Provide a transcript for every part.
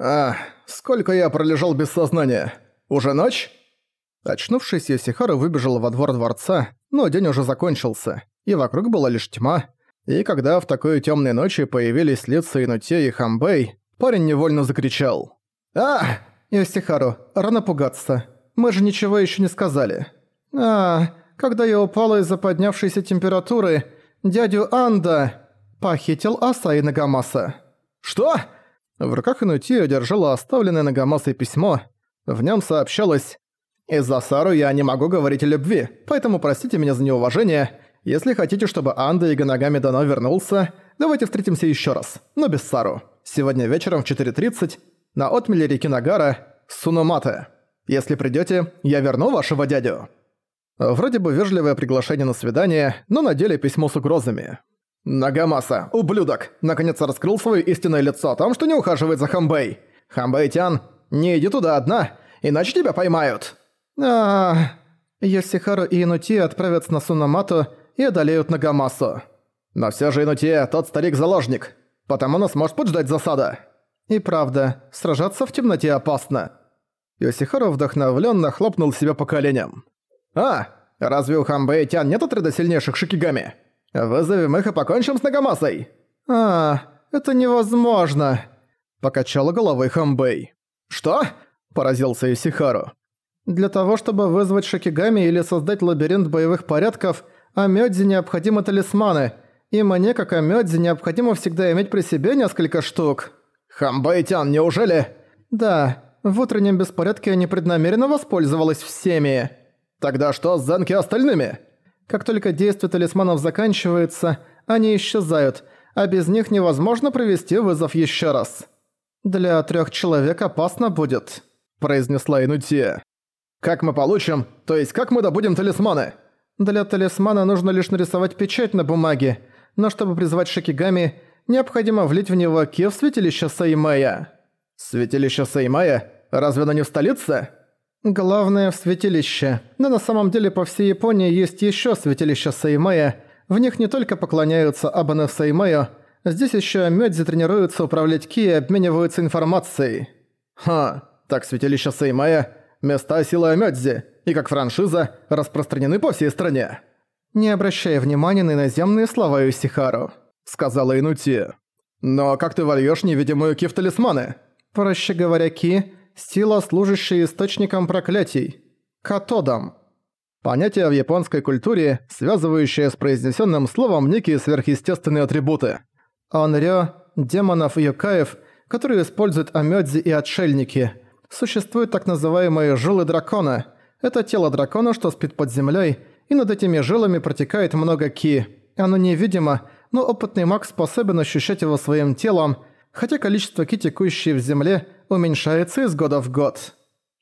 «А, сколько я пролежал без сознания? Уже ночь?» Очнувшись, Йосихару выбежал во двор дворца, но день уже закончился, и вокруг была лишь тьма. И когда в такой темной ночи появились лица Инуте и Хамбэй, парень невольно закричал. «А! Йосихару, рано пугаться. Мы же ничего еще не сказали. А, когда я упала из-за поднявшейся температуры, дядю Анда похитил Асаи Нагамаса». «Что?» В руках Инути держала оставленное Нагамасой письмо. В нем сообщалось «Из-за Сару я не могу говорить о любви, поэтому простите меня за неуважение. Если хотите, чтобы Анда и Ганагами Дано вернулся, давайте встретимся еще раз, но без Сару. Сегодня вечером в 4.30 на отмеле реки Нагара Суномате. Если придете, я верну вашего дядю». Вроде бы вежливое приглашение на свидание, но на деле письмо с угрозами. «Нагамаса, ублюдок, наконец раскрыл свое истинное лицо о том, что не ухаживает за Хамбэй. Хамбэй-тян, не иди туда одна, иначе тебя поймают». а Йосихару и Инути отправятся на Сунамату и одолеют Нагамасу. Но все же Инути тот старик-заложник, потому нас может поджидать засада. И правда, сражаться в темноте опасно. Йосихару вдохновленно хлопнул себя по коленям. «А, разве у Хамбэй-тян нет отряда сильнейших шикигами?» «Вызовем их и покончим с Нагамасой!» «А, это невозможно!» Покачала головой Хамбэй. «Что?» – поразился Исихару. «Для того, чтобы вызвать Шикигами или создать лабиринт боевых порядков, Амёдзи необходимы талисманы, и мне, как Амёдзи, необходимо всегда иметь при себе несколько штук». «Хамбэйтян, неужели?» «Да, в утреннем беспорядке я непреднамеренно воспользовалась всеми». «Тогда что с Зенки остальными?» Как только действие талисманов заканчивается, они исчезают, а без них невозможно провести вызов еще раз. «Для трех человек опасно будет», – произнесла Инутия. «Как мы получим, то есть как мы добудем талисманы?» «Для талисмана нужно лишь нарисовать печать на бумаге, но чтобы призвать Шикигами, необходимо влить в него ки в святилище Саймая». «Святилище Саймая? Разве оно не в столице?» Главное в святилище. Но на самом деле по всей Японии есть еще святилища Сеймая. В них не только поклоняются Абане в Сеймаю, здесь еще Мёдзи тренируются управлять Ки и обмениваются информацией. Ха, так святилища Сеймая – места силы Мёдзи, и как франшиза распространены по всей стране. Не обращая внимания на иноземные слова Юсихару, сказала Инути. Но как ты вольешь невидимую Ки в талисманы? Проще говоря, Ки – Сила, служащая источником проклятий. Катодом. Понятие в японской культуре, связывающее с произнесенным словом некие сверхъестественные атрибуты. Онрё, демонов и юкаев, которые используют амёдзи и отшельники. Существуют так называемые жилы дракона. Это тело дракона, что спит под землей, и над этими жилами протекает много ки. Оно невидимо, но опытный маг способен ощущать его своим телом, хотя количество ки, текущей в земле, уменьшается из года в год.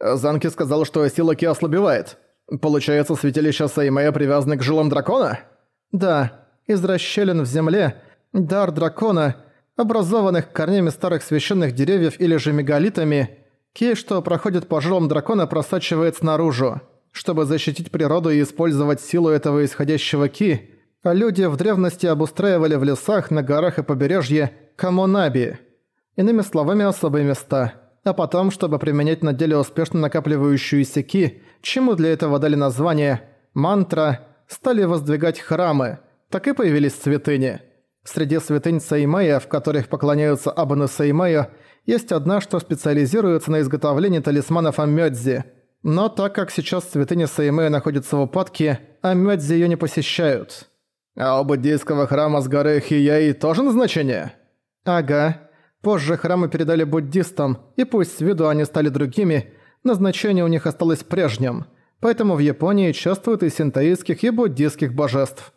Занки сказал, что сила ки ослабевает. Получается, святилище Сеймея привязаны к жилам дракона? Да, из расщелин в земле, дар дракона, образованных корнями старых священных деревьев или же мегалитами, ки, что проходит по жилам дракона, просачивается наружу. Чтобы защитить природу и использовать силу этого исходящего ки, люди в древности обустраивали в лесах, на горах и побережье камонаби – Иными словами, особые места. А потом, чтобы применять на деле успешно накапливающуюся ки, чему для этого дали название «мантра», стали воздвигать храмы, так и появились святыни. Среди святынь Сеймея, в которых поклоняются Абану Сеймею, есть одна, что специализируется на изготовлении талисманов Амёдзи. Но так как сейчас святыня Сеймея находится в упадке, Амёдзи её не посещают. А у буддийского храма с горы Хияи тоже назначение? Ага. Позже храмы передали буддистам, и пусть с виду они стали другими, назначение у них осталось прежним, поэтому в Японии чествуют и синтоистских, и буддистских божеств.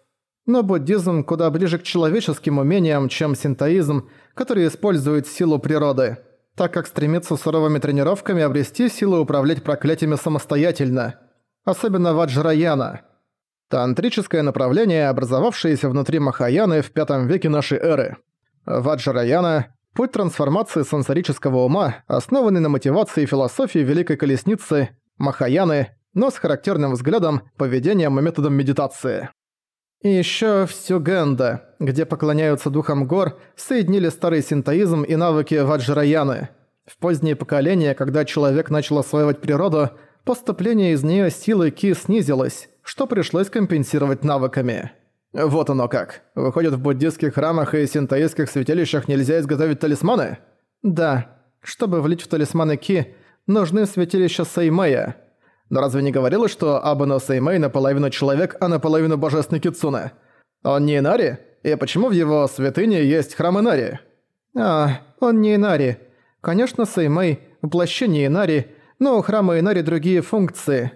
Но буддизм куда ближе к человеческим умениям, чем синтоизм, который использует силу природы, так как стремится суровыми тренировками обрести силу управлять проклятиями самостоятельно, особенно Ваджраяна. Тантрическое направление, образовавшееся внутри Махаяны в V веке нашей эры. Ваджраяна Путь трансформации сенсорического ума, основанный на мотивации и философии Великой Колесницы, Махаяны, но с характерным взглядом, поведением и методом медитации. И ещё в Сюгенда, где поклоняются духам гор, соединили старый синтоизм и навыки Ваджраяны. В поздние поколения, когда человек начал осваивать природу, поступление из нее силы Ки снизилось, что пришлось компенсировать навыками. Вот оно как. Выходит, в буддистских храмах и синтоистских святилищах нельзя изготовить талисманы? Да. Чтобы влить в талисманы Ки, нужны святилища Сеймэя. Но разве не говорилось, что Абано Сеймэй наполовину человек, а наполовину божественный Кицуна? Он не Инари? И почему в его святыне есть храм Инари? А, он не Инари. Конечно, Сеймэй – воплощение Инари, но у храма Инари другие функции.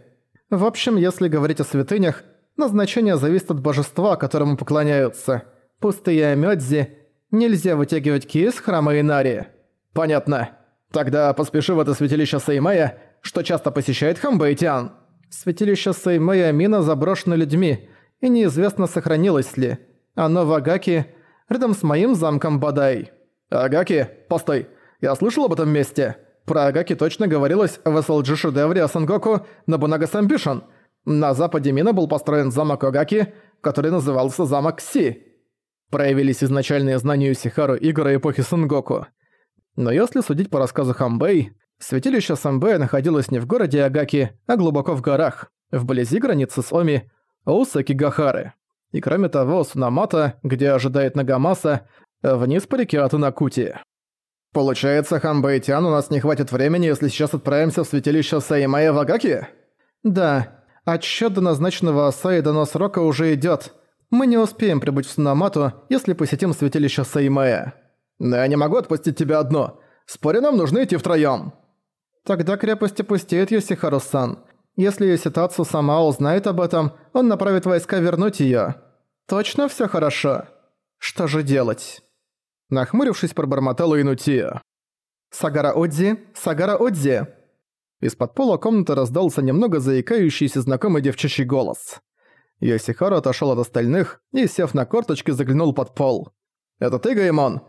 В общем, если говорить о святынях, назначение зависит от божества, которому поклоняются. Пустые Амёдзи нельзя вытягивать ки из храма Инари. Понятно. Тогда поспеши в это святилище Сеймэя, что часто посещает Хамбэйтян. Святилище Сеймэя Мина заброшено людьми, и неизвестно, сохранилось ли. Оно в Агаки, рядом с моим замком Бадай. Агаки? Постой. Я слышал об этом месте. Про Агаки точно говорилось в SLG-шедевре о Сангоку Набунага Самбишен. На западе Мина был построен замок Агаки, который назывался замок Си. Проявились изначальные знания Юсихару игры эпохи Сангоку. Но если судить по рассказу Хамбэй, святилище Самбэя находилось не в городе Агаки, а глубоко в горах, вблизи границы с Оми, Оусаки-Гахары. И кроме того, Сунамата, где ожидает Нагамаса, вниз по реке Атанакути. Получается, Хамбэйтян у нас не хватит времени, если сейчас отправимся в святилище Саимая в Агаки? Да. Отсчёт до назначенного Асаи до срока уже идёт. Мы не успеем прибыть в Сунамату, если посетим святилище Саимая. Но я не могу отпустить тебя одно. Спорю, нам нужно идти втроём. Тогда крепость опустеет Йосихару-сан. Если Йоситацу сама узнает об этом, он направит войска вернуть её. Точно всё хорошо? Что же делать? Нахмурившись, пробормотала Инутия. «Сагара Одзи! Сагара Одзи!» Из-под пола комнаты раздался немного заикающийся знакомый девчачий голос. Йосихару отошёл от остальных и, сев на корточки, заглянул под пол. «Это ты, Гаймон?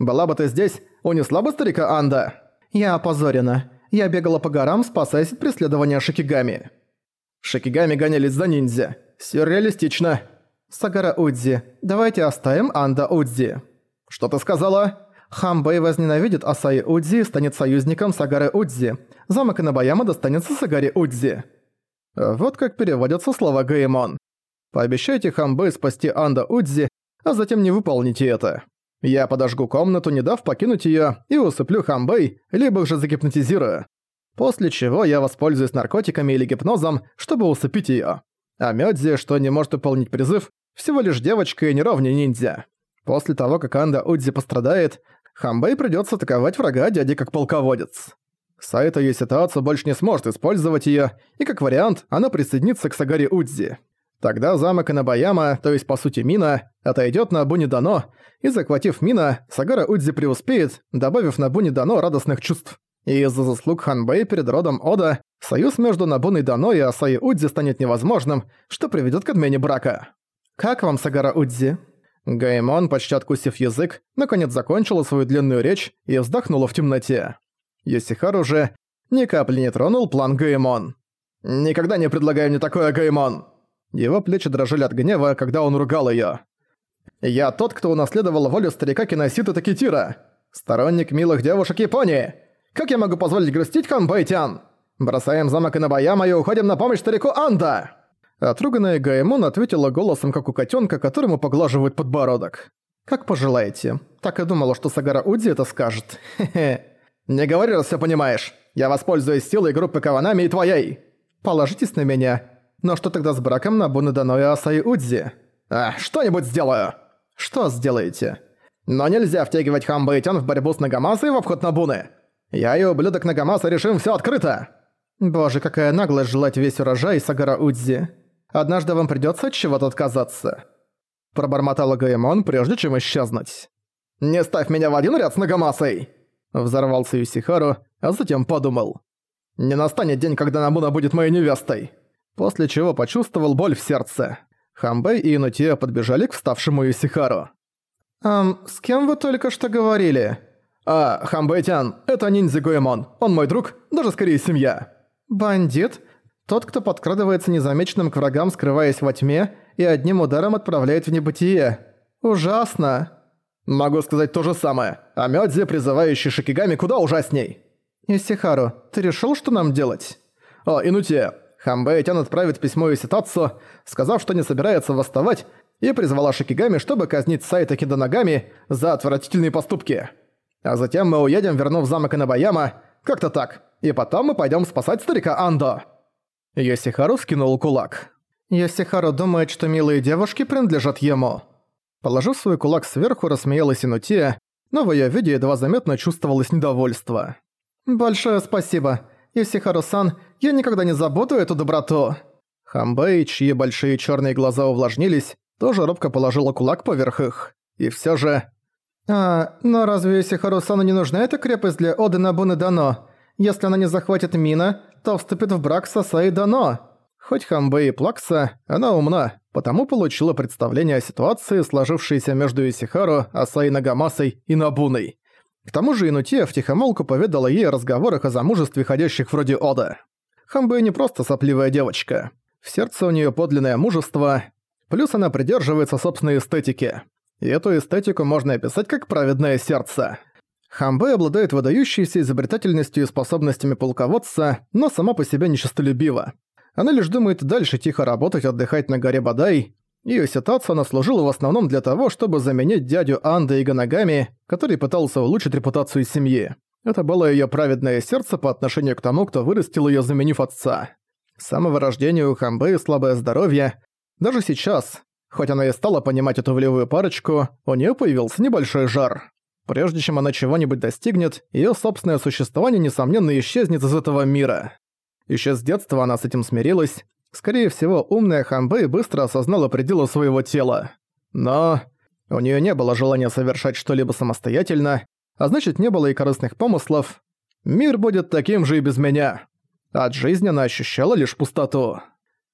Была бы ты здесь, унесла бы старика Анда?» «Я опозорена. Я бегала по горам, спасаясь от преследования Шикигами». Шикигами гонялись за ниндзя. Сюрреалистично. Сагара Удзи, давайте оставим Анда Удзи. «Что ты сказала?» Хамбэй возненавидит Асаи Удзи и станет союзником Сагары Удзи. Замок Инабаяма достанется Сагаре Удзи. Вот как переводятся слова Гаэмон. Пообещайте Хамбэй спасти Анда Удзи, а затем не выполните это. Я подожгу комнату, не дав покинуть её, и усыплю Хамбэй, либо же загипнотизирую. После чего я воспользуюсь наркотиками или гипнозом, чтобы усыпить её. А Мёдзи, что не может выполнить призыв, всего лишь девочка и не ровня ниндзя. После того, как Анда Удзи пострадает, Хамбэй придётся атаковать врага дяди как полководец. Сайта ее ситуацию больше не сможет использовать её, и как вариант, она присоединится к Сагаре Удзи. Тогда замок Инабаяма, то есть по сути Мина, отойдёт на Буни Дано, и захватив Мина, Сагара Удзи преуспеет, добавив на Буни Дано радостных чувств. И из-за заслуг Ханбэй перед родом Ода, союз между Набуной Дано и Асаи Удзи станет невозможным, что приведёт к отмене брака. «Как вам, Сагара Удзи?» Гаймон, почти откусив язык, наконец закончила свою длинную речь и вздохнула в темноте. Йосихару же ни капли не тронул план Гаймон. «Никогда не предлагаю мне такое, Гаймон!» Его плечи дрожали от гнева, когда он ругал её. «Я тот, кто унаследовал волю старика Киносита Такитира, сторонник милых девушек Японии. Как я могу позволить грустить Ханбайтян? Бросаем замок Инабаяма и уходим на помощь старику Анда!» Отруганная Гаймон ответила голосом, как у котенка, которому поглаживают подбородок. «Как пожелаете. Так и думала, что Сагара Уди это скажет. Хе-хе. Не говори, раз всё понимаешь. Я воспользуюсь силой группы Каванами и твоей. Положитесь на меня. Но что тогда с браком на Бунадано и Асаи Удзи? А, что-нибудь сделаю. Что сделаете? Но нельзя втягивать Хамба и Тян в борьбу с Нагамасой в обход Набуны. Я и ублюдок Нагамаса решим всё открыто. Боже, какая наглость желать весь урожай Сагара Удзи. Однажды вам придётся от чего-то отказаться». Пробормотала Гаэмон, прежде чем исчезнуть. «Не ставь меня в один ряд с Нагамасой!» Взорвался Юсихару, а затем подумал. «Не настанет день, когда Намуна будет моей невестой!» После чего почувствовал боль в сердце. Хамбэй и Инутия подбежали к вставшему Юсихару. «Эм, с кем вы только что говорили?» «А, Хамбэйтян, это ниндзя Гуэмон. Он мой друг, даже скорее семья». «Бандит? Тот, кто подкрадывается незамеченным к врагам, скрываясь во тьме, и одним ударом отправляет в небытие. Ужасно. Могу сказать то же самое. А Мёдзи, призывающий Шикигами, куда ужасней. Исихару, ты решил, что нам делать? О, Инутия. Хамбэйтян отправит письмо Иситацу, сказав, что не собирается восставать, и призвала Шикигами, чтобы казнить Сайта Киданагами за отвратительные поступки. А затем мы уедем, вернув замок Инабаяма, как-то так, и потом мы пойдем спасать старика Андо». Йосихару скинул кулак. Йосихару думает, что милые девушки принадлежат ему. Положив свой кулак сверху, рассмеялась Инутия, но в её виде едва заметно чувствовалось недовольство. «Большое спасибо. Йосихару-сан, я никогда не забуду эту доброту». Хамбэй, чьи большие чёрные глаза увлажнились, тоже робко положила кулак поверх их. И всё же... «А, но разве Йосихару-сану не нужна эта крепость для Оды Набуны Дано? Если она не захватит Мина, то вступит в брак с Асаи Дано». Хоть Хамбэй и плакса, она умна, потому получила представление о ситуации, сложившейся между Исихару, Асаи Нагамасой и Набуной. К тому же Инутия втихомолку поведала ей о разговорах о замужестве ходящих вроде Ода. Хамбэй не просто сопливая девочка. В сердце у нее подлинное мужество, плюс она придерживается собственной эстетики. И эту эстетику можно описать как праведное сердце. Хамбэй обладает выдающейся изобретательностью и способностями полководца, но сама по себе нечистолюбива. Она лишь думает дальше тихо работать, отдыхать на горе Бадай. Её ситуация она служила в основном для того, чтобы заменить дядю Анда и который пытался улучшить репутацию семьи. Это было её праведное сердце по отношению к тому, кто вырастил её, заменив отца. С самого рождения у Хамбэй слабое здоровье. Даже сейчас, хоть она и стала понимать эту влевую парочку, у неё появился небольшой жар. Прежде чем она чего-нибудь достигнет, её собственное существование, несомненно, исчезнет из этого мира. Еще с детства она с этим смирилась. Скорее всего, умная Хамбэй быстро осознала пределы своего тела. Но у нее не было желания совершать что-либо самостоятельно, а значит не было и корыстных помыслов. Мир будет таким же и без меня. От жизни она ощущала лишь пустоту.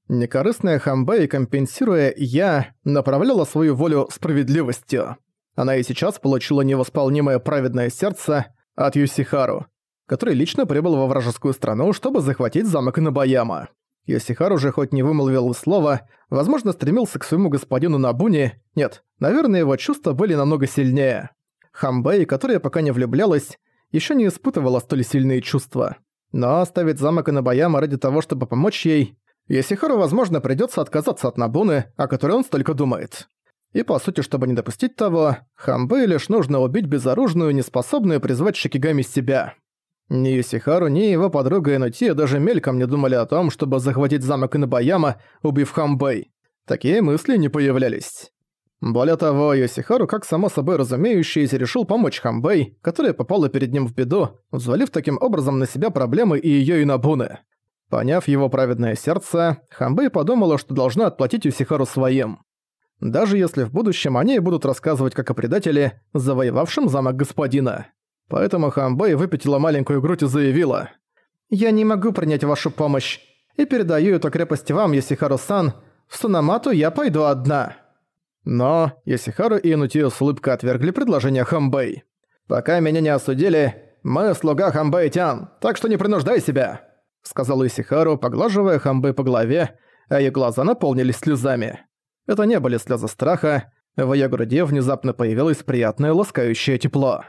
Некорыстная Хамбэй, компенсируя «я», направляла свою волю справедливостью. Она и сейчас получила невосполнимое праведное сердце от Юсихару, который лично прибыл во вражескую страну, чтобы захватить замок Набаяма. Йосихар уже хоть не вымолвил слова, возможно, стремился к своему господину Набуне. Нет, наверное, его чувства были намного сильнее. Хамбэй, которая пока не влюблялась, еще не испытывала столь сильные чувства. Но оставить замок Набаяма ради того, чтобы помочь ей, Йосихару, возможно, придется отказаться от Набуны, о которой он столько думает. И по сути, чтобы не допустить того, Хамбэй лишь нужно убить безоружную, неспособную призвать Шикигами себя. Ни Юсихару, ни его подруга Инутия даже мельком не думали о том, чтобы захватить замок Инабаяма, убив Хамбэй. Такие мысли не появлялись. Более того, Йосихару, как само собой разумеющееся, решил помочь Хамбэй, которая попала перед ним в беду, взвалив таким образом на себя проблемы и её Инабуны. Поняв его праведное сердце, Хамбэй подумала, что должна отплатить Юсихару своим. Даже если в будущем они будут рассказывать как о предателе, завоевавшем замок господина. Поэтому Хамбэй выпятила маленькую грудь и заявила. «Я не могу принять вашу помощь, и передаю эту крепость вам, Йосихару-сан. В Сунамату я пойду одна». Но Йосихару и Инутио с улыбкой отвергли предложение Хамбэй. «Пока меня не осудили, мы слуга Хамбэй-тян, так что не принуждай себя», сказал Йосихару, поглаживая Хамбэй по голове, а ее глаза наполнились слезами. Это не были слезы страха, в ее груди внезапно появилось приятное ласкающее тепло.